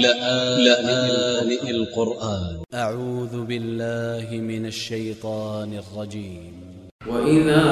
لآن, لآن القرآن. أ ع و ذ ب ا ل ل ه من ا ل ش ي ط ا ن ا ل ج ي م و إ ذ ا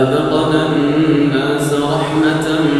أ ذ ق ن ا س ر ح م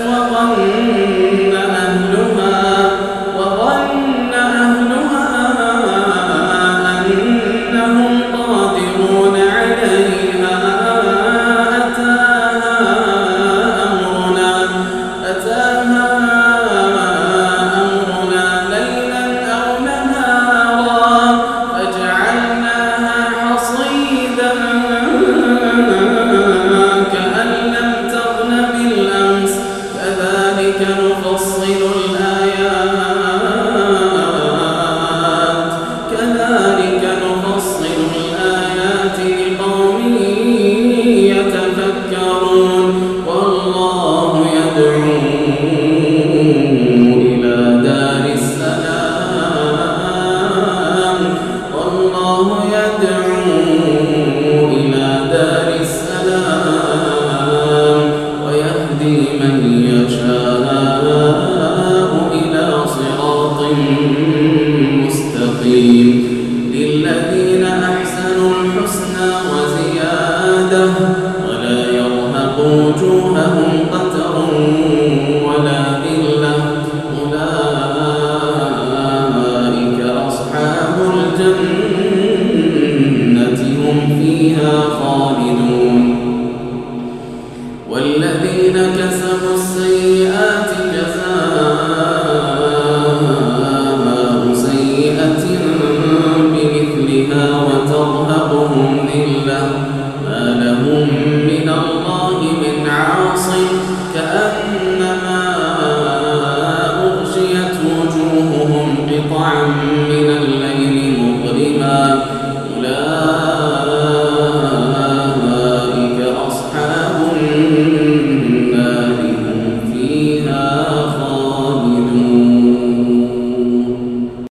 Chúa